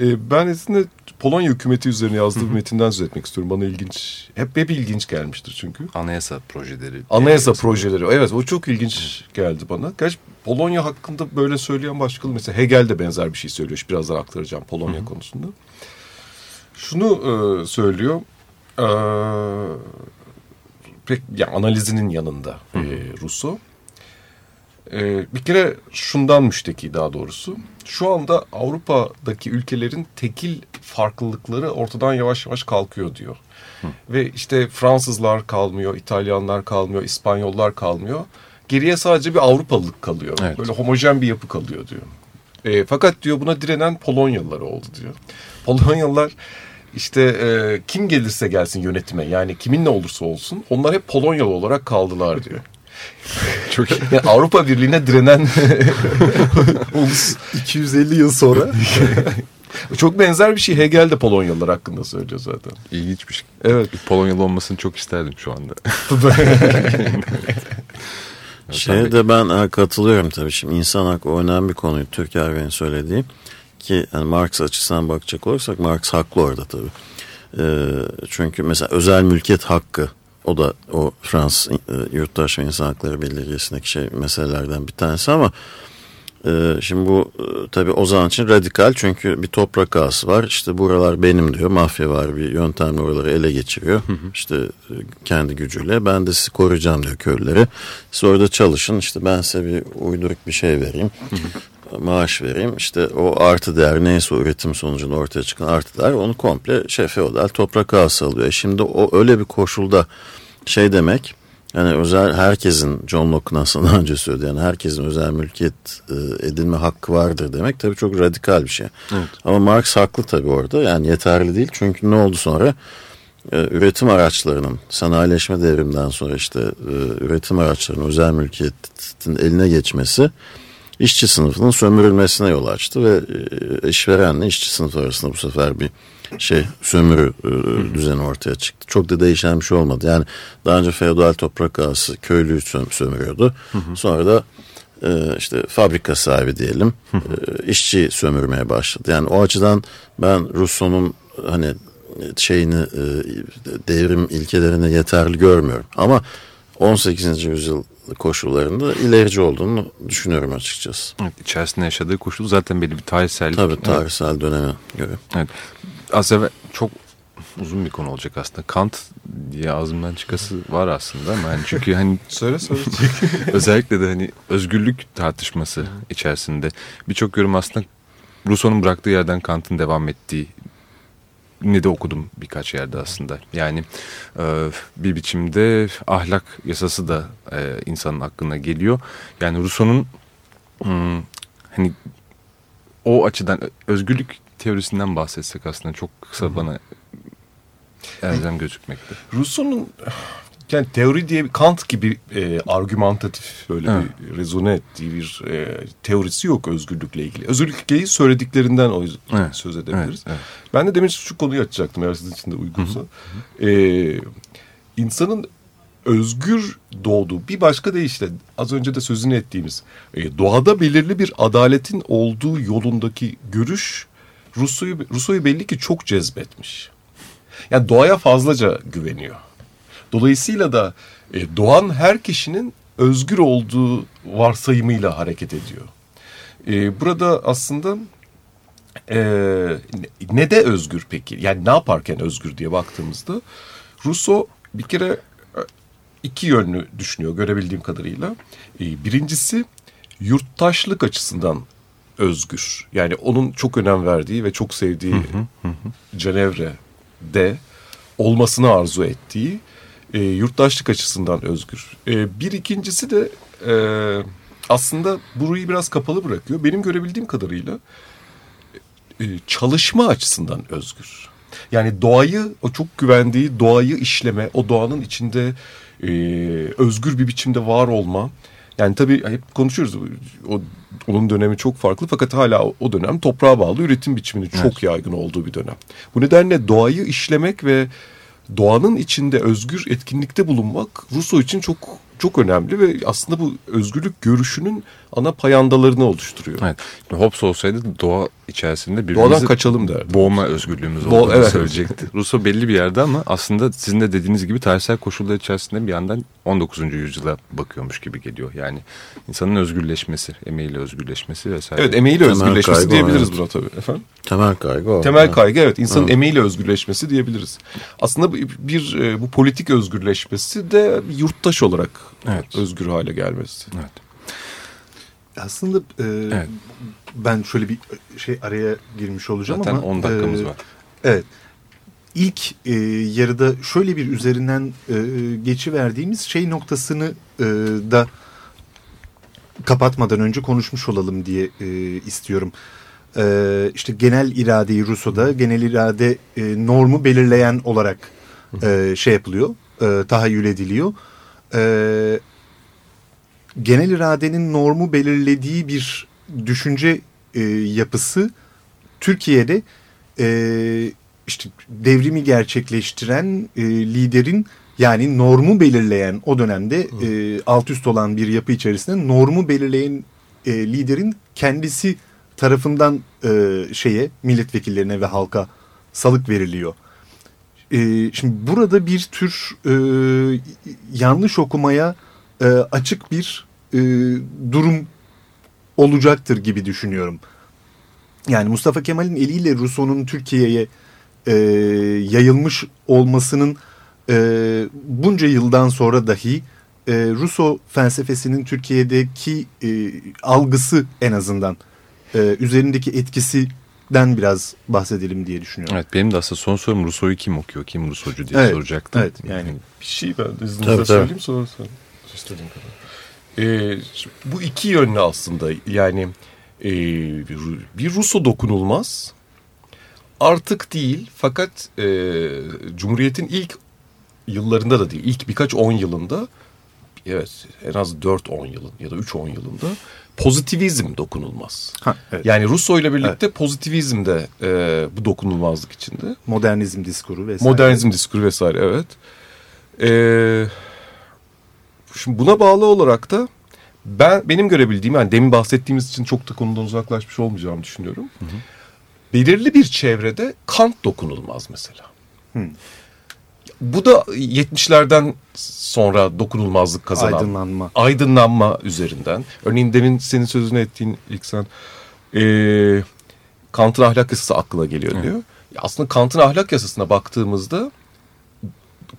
E, ben aslında Polonya hükümeti üzerine yazdığı bir metinden söz etmek istiyorum. Bana ilginç, hep hep ilginç gelmiştir çünkü. Anayasa projeleri. Anayasa projeleri, evet o çok ilginç geldi bana. Gerçi Polonya hakkında böyle söyleyen başka mesela Hegel de benzer bir şey söylüyor. Birazdan aktaracağım Polonya Hı-hı. konusunda. Şunu e, söylüyor. E, pek yani analizinin yanında e, Rousseau. E, bir kere şundan müşteki daha doğrusu. Şu anda Avrupa'daki ülkelerin tekil farklılıkları ortadan yavaş yavaş kalkıyor diyor. Hı. Ve işte Fransızlar kalmıyor, İtalyanlar kalmıyor, İspanyollar kalmıyor. Geriye sadece bir Avrupalılık kalıyor. Evet. Böyle homojen bir yapı kalıyor diyor. E, fakat diyor buna direnen Polonyalılar oldu diyor. Polonyalılar işte e, kim gelirse gelsin yönetime yani kiminle olursa olsun onlar hep Polonyalı olarak kaldılar diyor. Çok yani Avrupa Birliği'ne direnen 250 yıl sonra çok benzer bir şey Hegel de Polonyalılar hakkında söylüyor zaten. İlginç bir şey. Evet. Polonyalı olmasını çok isterdim şu anda. Şeye de ben katılıyorum tabii. Şimdi insan hakkı oynayan bir konuyu Türkiye Erben'in söylediği ki yani Marx açısından bakacak olursak Marx haklı orada tabii. Ee, çünkü mesela özel mülkiyet hakkı o da o Fransız e, Yurttaş ve İnsan Hakları Bildirgesi'ndeki şey meselelerden bir tanesi ama e, şimdi bu e, tabii o zaman için radikal çünkü bir toprak ağası var. İşte buralar benim diyor. Mafya var bir yöntemle oraları ele geçiriyor. Hı hı. işte e, kendi gücüyle ben de sizi koruyacağım diyor köylüleri. Siz orada çalışın işte ben size bir uyduruk bir şey vereyim. Hı hı maaş vereyim. İşte o artı değer neyse üretim sonucunda ortaya çıkan artı değer onu komple şey feodal toprak ağası alıyor. E şimdi o öyle bir koşulda şey demek yani özel herkesin John Locke'un aslında önce söyledi yani herkesin özel mülkiyet e, edinme hakkı vardır demek tabii çok radikal bir şey. Evet. Ama Marx haklı tabii orada yani yeterli değil çünkü ne oldu sonra? E, üretim araçlarının sanayileşme devriminden sonra işte üretim araçlarının özel mülkiyetin eline geçmesi işçi sınıfının sömürülmesine yol açtı ve e, işverenle işçi sınıfı arasında bu sefer bir şey sömürü e, düzeni ortaya çıktı. Çok da değişen bir şey olmadı. Yani daha önce feodal toprak ağası köylüyü sömürüyordu. Sonra da e, işte fabrika sahibi diyelim işçi sömürmeye başladı. Yani o açıdan ben Rousseau'nun hani şeyini devrim ilkelerini yeterli görmüyorum. Ama 18. yüzyıl koşullarında ilerici olduğunu düşünüyorum açıkçası. Evet, içerisinde yaşadığı koşul zaten belli bir tarihsel. Tabii tarihsel evet. döneme göre. Evet. Az evvel çok uzun bir konu olacak aslında. Kant diye ağzımdan çıkası var aslında ama yani çünkü hani söyle söyle. özellikle de hani özgürlük tartışması içerisinde birçok yorum aslında Rousseau'nun bıraktığı yerden Kant'ın devam ettiği ne de okudum birkaç yerde aslında. Yani e, bir biçimde ahlak yasası da e, insanın hakkına geliyor. Yani Rousseau'nun hmm, hani o açıdan özgürlük teorisinden bahsetsek aslında çok kısa Hı-hı. bana elzem gözükmekte. Rousseau'nun yani teori diye Kant gibi e, argümantatif böyle evet. bir rezone ettiği bir e, teorisi yok özgürlükle ilgili. Özgürlükle söylediklerinden o yüzden evet. söz edebiliriz. Evet, evet. Ben de demin şu konuyu açacaktım eğer sizin için de uygunsa. Hı hı. E, insanın özgür doğduğu bir başka deyişle az önce de sözünü ettiğimiz e, doğada belirli bir adaletin olduğu yolundaki görüş Rusya'yı Rusya'yı belli ki çok cezbetmiş. Yani doğaya fazlaca güveniyor. Dolayısıyla da e, doğan her kişinin özgür olduğu varsayımıyla hareket ediyor. E, burada aslında e, ne de özgür peki? Yani ne yaparken özgür diye baktığımızda Rousseau bir kere iki yönlü düşünüyor görebildiğim kadarıyla. E, birincisi yurttaşlık açısından özgür. Yani onun çok önem verdiği ve çok sevdiği Cenevre'de olmasını arzu ettiği e, yurttaşlık açısından özgür. E, bir ikincisi de e, aslında burayı biraz kapalı bırakıyor. Benim görebildiğim kadarıyla e, çalışma açısından özgür. Yani doğayı, o çok güvendiği doğayı işleme, o doğanın içinde e, özgür bir biçimde var olma. Yani tabii hep konuşuyoruz. O, onun dönemi çok farklı fakat hala o dönem toprağa bağlı üretim biçiminin çok evet. yaygın olduğu bir dönem. Bu nedenle doğayı işlemek ve doğanın içinde özgür etkinlikte bulunmak Russo için çok çok önemli ve aslında bu özgürlük görüşünün ana payandalarını oluşturuyor. Evet. Hobbes olsaydı doğa içerisinde bir Doğadan kaçalım der. Boğma özgürlüğümüz olduğunu Bo evet. söyleyecekti. Rousseau belli bir yerde ama aslında sizin de dediğiniz gibi tarihsel koşullar içerisinde bir yandan 19. yüzyıla bakıyormuş gibi geliyor. Yani insanın özgürleşmesi, emeğiyle özgürleşmesi vesaire. Evet emeğiyle Temel özgürleşmesi kaygı diyebiliriz evet. buna tabii efendim. Temel kaygı o. Temel kaygı evet insanın evet. emeğiyle özgürleşmesi diyebiliriz. Aslında bir, bir e, bu politik özgürleşmesi de yurttaş olarak evet. özgür hale gelmesi. Evet. Aslında e, evet. ben şöyle bir şey araya girmiş olacağım Zaten ama. Zaten 10 dakikamız e, var. Evet. İlk e, yarıda şöyle bir üzerinden e, geçiverdiğimiz şey noktasını e, da kapatmadan önce konuşmuş olalım diye e, istiyorum. E, işte genel iradeyi Ruso'da genel irade e, normu belirleyen olarak e, şey yapılıyor, e, tahayyül ediliyor. E, genel iradenin normu belirlediği bir düşünce e, yapısı Türkiye'de e, işte devrimi gerçekleştiren e, liderin yani normu belirleyen o dönemde e, alt üst olan bir yapı içerisinde normu belirleyen e, liderin kendisi tarafından e, şeye milletvekillerine ve halka salık veriliyor. E, şimdi burada bir tür e, yanlış okumaya e, açık bir e, durum olacaktır gibi düşünüyorum. Yani Mustafa Kemal'in eliyle Rousseau'nun Türkiye'ye e, yayılmış olmasının e, bunca yıldan sonra dahi e, Rousseau felsefesinin Türkiye'deki e, algısı en azından e, üzerindeki etkisinden biraz bahsedelim diye düşünüyorum. Evet benim de aslında son sorum Rousseau'yu kim okuyor, kim Rousseau'cu diye evet, soracaktım. Evet yani bir şey ben de izninizle söyleyeyim sonra sonra istediğim kadar. Ee, bu iki yönlü aslında yani e, bir Ruso dokunulmaz artık değil fakat e, Cumhuriyet'in ilk yıllarında da değil ilk birkaç on yılında evet en az dört on yılın ya da üç on yılında pozitivizm dokunulmaz. Ha, evet. Yani Russo ile birlikte evet. pozitivizm de e, bu dokunulmazlık içinde. Modernizm diskuru vesaire. Modernizm diskuru vesaire evet. Evet Şimdi buna bağlı olarak da ben benim görebildiğim yani demin bahsettiğimiz için çok da konudan uzaklaşmış olmayacağımı düşünüyorum. Hı hı. Belirli bir çevrede Kant dokunulmaz mesela. Hı. Bu da 70'lerden sonra dokunulmazlık kazanan. Aydınlanma. Aydınlanma üzerinden. Örneğin demin senin sözünü ettiğin ilk sen e, Kant'ın ahlak yasası aklına geliyor diyor. Ya aslında Kant'ın ahlak yasasına baktığımızda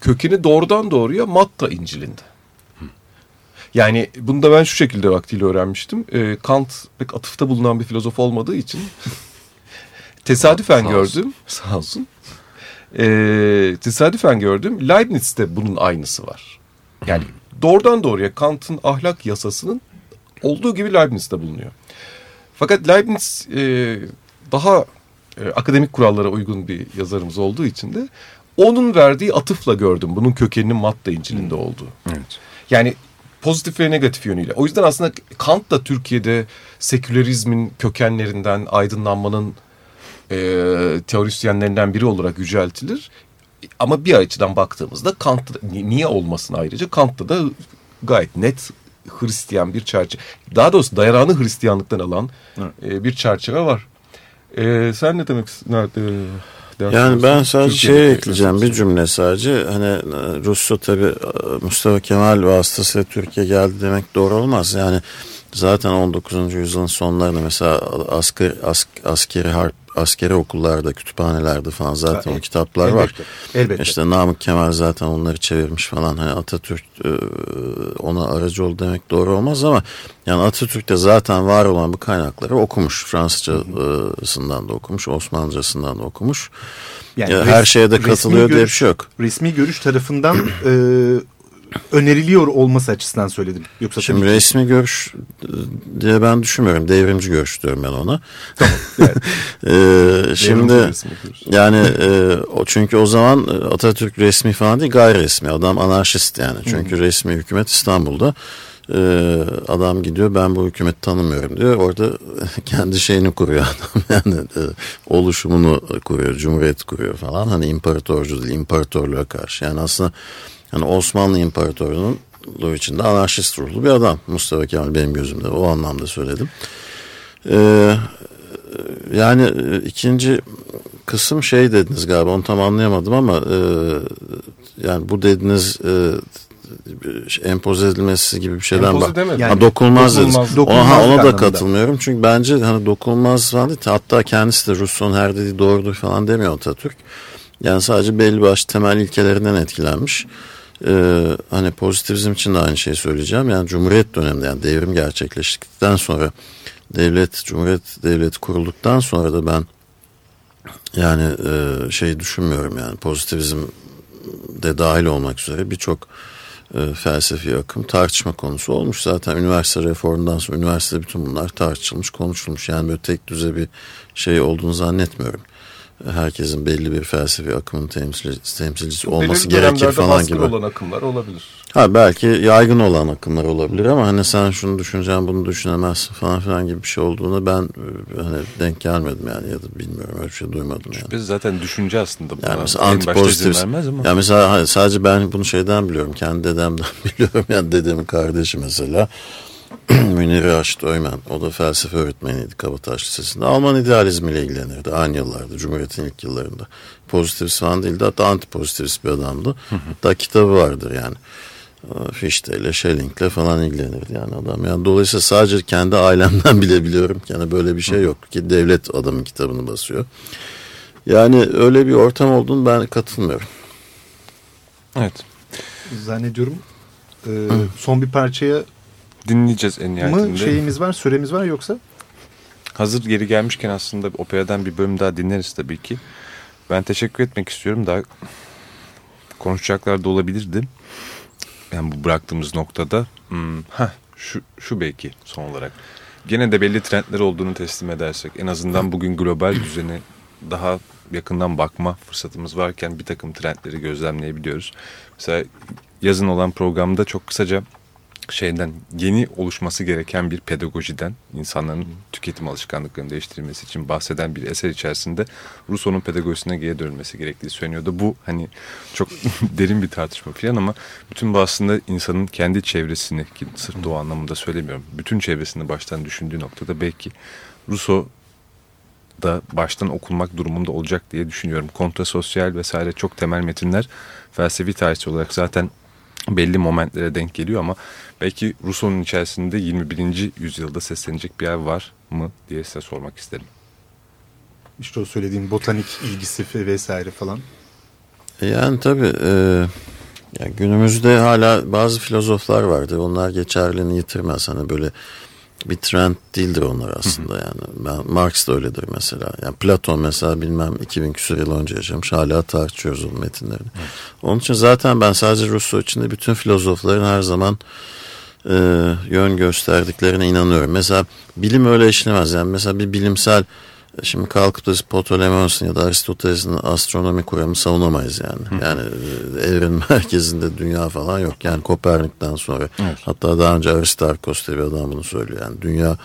kökeni doğrudan doğruya Matta İncil'inde. Yani bunu da ben şu şekilde vaktiyle öğrenmiştim. E, Kant pek atıfta bulunan bir filozof olmadığı için tesadüfen sağ gördüm. Sağ olsun. E, tesadüfen gördüm. Leibniz'te bunun aynısı var. Yani doğrudan doğruya Kant'ın ahlak yasasının olduğu gibi Leibniz'te bulunuyor. Fakat Leibniz e, daha e, akademik kurallara uygun bir yazarımız olduğu için de onun verdiği atıfla gördüm bunun kökeninin Matta İncil'inde olduğu. Evet. Yani pozitif ve negatif yönüyle. O yüzden aslında Kant da Türkiye'de sekülerizmin kökenlerinden, aydınlanmanın e, teorisyenlerinden biri olarak yüceltilir. Ama bir açıdan baktığımızda Kant niye olmasın ayrıca Kant'ta da gayet net Hristiyan bir çerçeve. Daha doğrusu dayanağını Hristiyanlıktan alan e, bir çerçeve var. E, sen ne demek nerede? Yani ben sadece şey ekleyeceğim bir cümle sadece. Hani e, Rusya tabi e, Mustafa Kemal vasıtasıyla Türkiye geldi demek doğru olmaz. Yani zaten 19. yüzyılın sonlarında mesela asker, ask, askeri harp askeri okullarda, kütüphanelerde falan zaten o kitaplar var. Elbette. Elbette. İşte Namık Kemal zaten onları çevirmiş falan. Hani Atatürk e, ona aracı oldu demek doğru olmaz ama yani Atatürk'te zaten var olan bu kaynakları okumuş. Fransızcasından da okumuş, Osmanlıcasından da okumuş. Yani Ya res- her şeye de katılıyor diye bir şey yok. Resmi görüş tarafından e, öneriliyor olması açısından söyledim. Yoksa Şimdi tabii ki- resmi görüş e, diye ben düşünmüyorum. Devrimci görüş diyorum ben ona. Ee, şimdi resmi görüş. yani e, o çünkü o zaman e, Atatürk resmi falan değil gayri resmi. Adam anarşist yani. Çünkü resmi hükümet İstanbul'da. Ee, adam gidiyor ben bu hükümeti tanımıyorum diyor. Orada kendi şeyini kuruyor adam. Yani e, oluşumunu kuruyor. Cumhuriyet kuruyor falan. Hani imparatorcu değil imparatorluğa karşı. Yani aslında hani Osmanlı İmparatorluğu'nun içinde anarşist ruhlu bir adam. Mustafa Kemal benim gözümde. O anlamda söyledim. Ee, yani e, ikinci kısım şey dediniz galiba onu tam anlayamadım ama e, yani bu dediniz e, empoze edilmesi gibi bir şeyden Empoze bak. demedim. Yani ha, dokunulmaz, dediniz. dokunulmaz- Ona, ha, dokunulmazlık ona da katılmıyorum. Çünkü bence hani dokunulmaz falan değil. Hatta kendisi de Rousseau'nun her dediği doğrudur falan demiyor Atatürk. Yani sadece belli başlı temel ilkelerinden etkilenmiş. Ee, hani pozitivizm için de aynı şeyi söyleyeceğim. Yani Cumhuriyet döneminde yani devrim gerçekleştikten sonra devlet, Cumhuriyet devleti kurulduktan sonra da ben yani e, şey düşünmüyorum yani pozitivizm de dahil olmak üzere birçok e, felsefi akım tartışma konusu olmuş. Zaten üniversite reformundan sonra üniversite bütün bunlar tartışılmış, konuşulmuş. Yani böyle tek düze bir şey olduğunu zannetmiyorum. Herkesin belli bir felsefi akımın temsilcisi, temsilcisi olması Belirli gerekir falan gibi. olan akımlar olabilir. Ha belki yaygın olan akımlar olabilir ama hani sen şunu düşüneceksin bunu düşünemezsin falan filan gibi bir şey olduğunu ben e, hani denk gelmedim yani ya da bilmiyorum öyle bir şey duymadım yani. Biz zaten düşünce aslında buna Yani mesela ama. Yani mesela sadece ben bunu şeyden biliyorum. Kendi dedemden biliyorum. Yani dedemin kardeşi mesela. Münir Raşit Öymen. O da felsefe öğretmeniydi Kabataş Lisesi'nde. Alman idealizmiyle ilgilenirdi. Aynı yıllarda. Cumhuriyet'in ilk yıllarında. Pozitivist falan değildi. Hatta antipozitivist bir adamdı. Hatta kitabı vardır yani. Fichte ile Schelling'le falan ilgilenirdi yani adam. Yani dolayısıyla sadece kendi ailemden bile biliyorum ki yani böyle bir şey yok ki devlet adamın kitabını basıyor. Yani öyle bir ortam olduğunu ben katılmıyorum. Evet. zannediyorum e, son bir parçaya Dinleyeceğiz en mı nihayetinde. şeyimiz var, süremiz var yoksa? Hazır geri gelmişken aslında operadan bir bölüm daha dinleriz tabii ki. Ben teşekkür etmek istiyorum. Daha konuşacaklar da olabilirdi. Yani bu bıraktığımız noktada. Hmm, heh, şu, şu belki son olarak. Gene de belli trendler olduğunu teslim edersek. En azından bugün global düzeni daha yakından bakma fırsatımız varken bir takım trendleri gözlemleyebiliyoruz. Mesela yazın olan programda çok kısaca şeyden yeni oluşması gereken bir pedagojiden insanların tüketim alışkanlıklarını değiştirilmesi için bahseden bir eser içerisinde Rousseau'nun pedagojisine geri dönülmesi gerektiği söyleniyordu. Bu hani çok derin bir tartışma falan ama bütün bu aslında insanın kendi çevresini ki sırf doğu anlamında söylemiyorum. Bütün çevresini baştan düşündüğü noktada belki Rousseau da baştan okunmak durumunda olacak diye düşünüyorum. Kontrasosyal vesaire çok temel metinler felsefi tarihçi olarak zaten belli momentlere denk geliyor ama belki Rousseau'nun içerisinde 21. yüzyılda seslenecek bir yer var mı diye size sormak isterim. İşte o söylediğim botanik ilgisi vesaire falan. E Yani tabii e, ya günümüzde hala bazı filozoflar vardı. Onlar geçerliliğini yitirmez. Hani böyle bir trend değildir onlar aslında yani. Ben, Marx da öyledir mesela. Yani Platon mesela bilmem 2000 küsur yıl önce yaşamış. Hala tartışıyoruz onun metinlerini. Onun için zaten ben sadece Rousseau içinde bütün filozofların her zaman e, yön gösterdiklerine inanıyorum. Mesela bilim öyle işlemez. Yani mesela bir bilimsel Şimdi kalkıp da Ptolemos'un ya da Aristoteles'in astronomi kuramını savunamayız yani. Yani e, evrenin merkezinde dünya falan yok. Yani Kopernik'ten sonra Evet. hatta daha önce Aristarkos diye bir adam bunu söylüyor. Yani dünya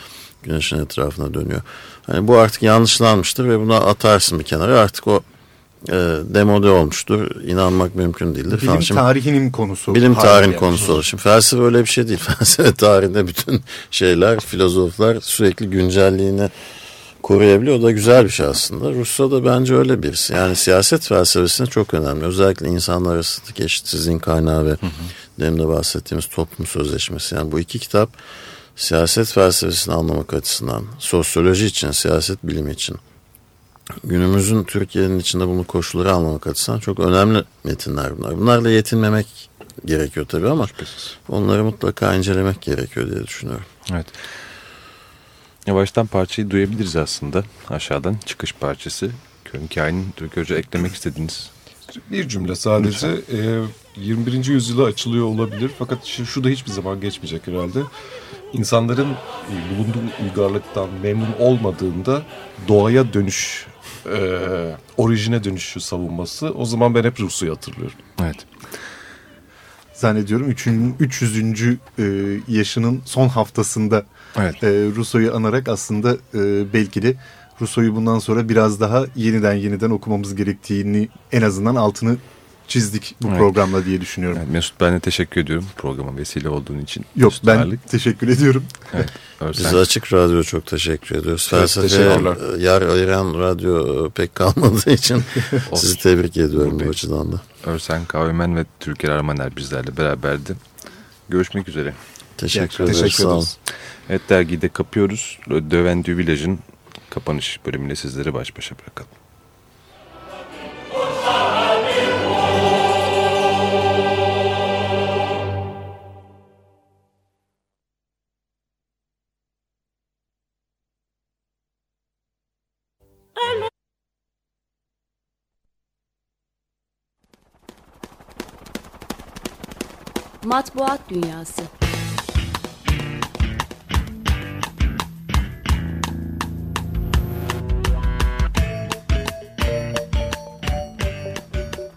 güneşin etrafına dönüyor. Hani bu artık yanlışlanmıştır ve bunu atarsın bir kenara. Artık o e, demode olmuştur. İnanmak mümkün değildir. Bilim falan. Şimdi- tarihinin konusu. Bilim tarihin konusu olur. Şimdi felsefe öyle bir şey değil. Felsefe tarihinde bütün şeyler, filozoflar sürekli güncelliğini koruyabiliyor. O da güzel bir şey aslında. Rousseau da bence öyle birisi. Yani siyaset felsefesine çok önemli. Özellikle insanlar arasındaki eşitsizliğin kaynağı ve demin de bahsettiğimiz toplum sözleşmesi. Yani bu iki kitap siyaset felsefesini anlamak açısından, sosyoloji için, siyaset bilimi için günümüzün Türkiye'nin içinde bulunduğu koşulları anlamak açısından çok önemli metinler bunlar. Bunlarla yetinmemek gerekiyor tabii ama onları mutlaka incelemek gerekiyor diye düşünüyorum. Evet. Yavaştan parçayı duyabiliriz aslında. Aşağıdan çıkış parçası. Türk Hoca eklemek istediğiniz. Bir cümle sadece. E, 21. yüzyıla açılıyor olabilir. Fakat şu, şu da hiçbir zaman geçmeyecek herhalde. İnsanların e, bulunduğu uygarlıktan memnun olmadığında doğaya dönüş, e, orijine dönüşü savunması. O zaman ben hep Rusya'yı hatırlıyorum. Evet. Zannediyorum üçün- 300. e, yaşının son haftasında Evet. e, Rousseau'yu anarak aslında e, belki de Rousseau'yu bundan sonra biraz daha yeniden yeniden okumamız gerektiğini en azından altını çizdik bu Evet. programla diye düşünüyorum. Evet, Mesut ben de teşekkür ediyorum programa vesile olduğun için. Yok Mesut ben Varlık. teşekkür ediyorum. Evet, Biz. Açık Radyo çok teşekkür ediyoruz. Evet, teşekkürler. e, yer ayıran radyo e, pek kalmadığı için sizi tebrik ediyorum Tabii. bu açıdan da. Örsen Kahvemen ve Türker Armaner bizlerle beraberdi. Görüşmek üzere. Teşekkür ederiz. Teşekkür Sağ olun. Evet dergiyi de kapıyoruz. Döven du kapanış bölümüyle sizleri baş başa bırakalım. Matbuat Dünyası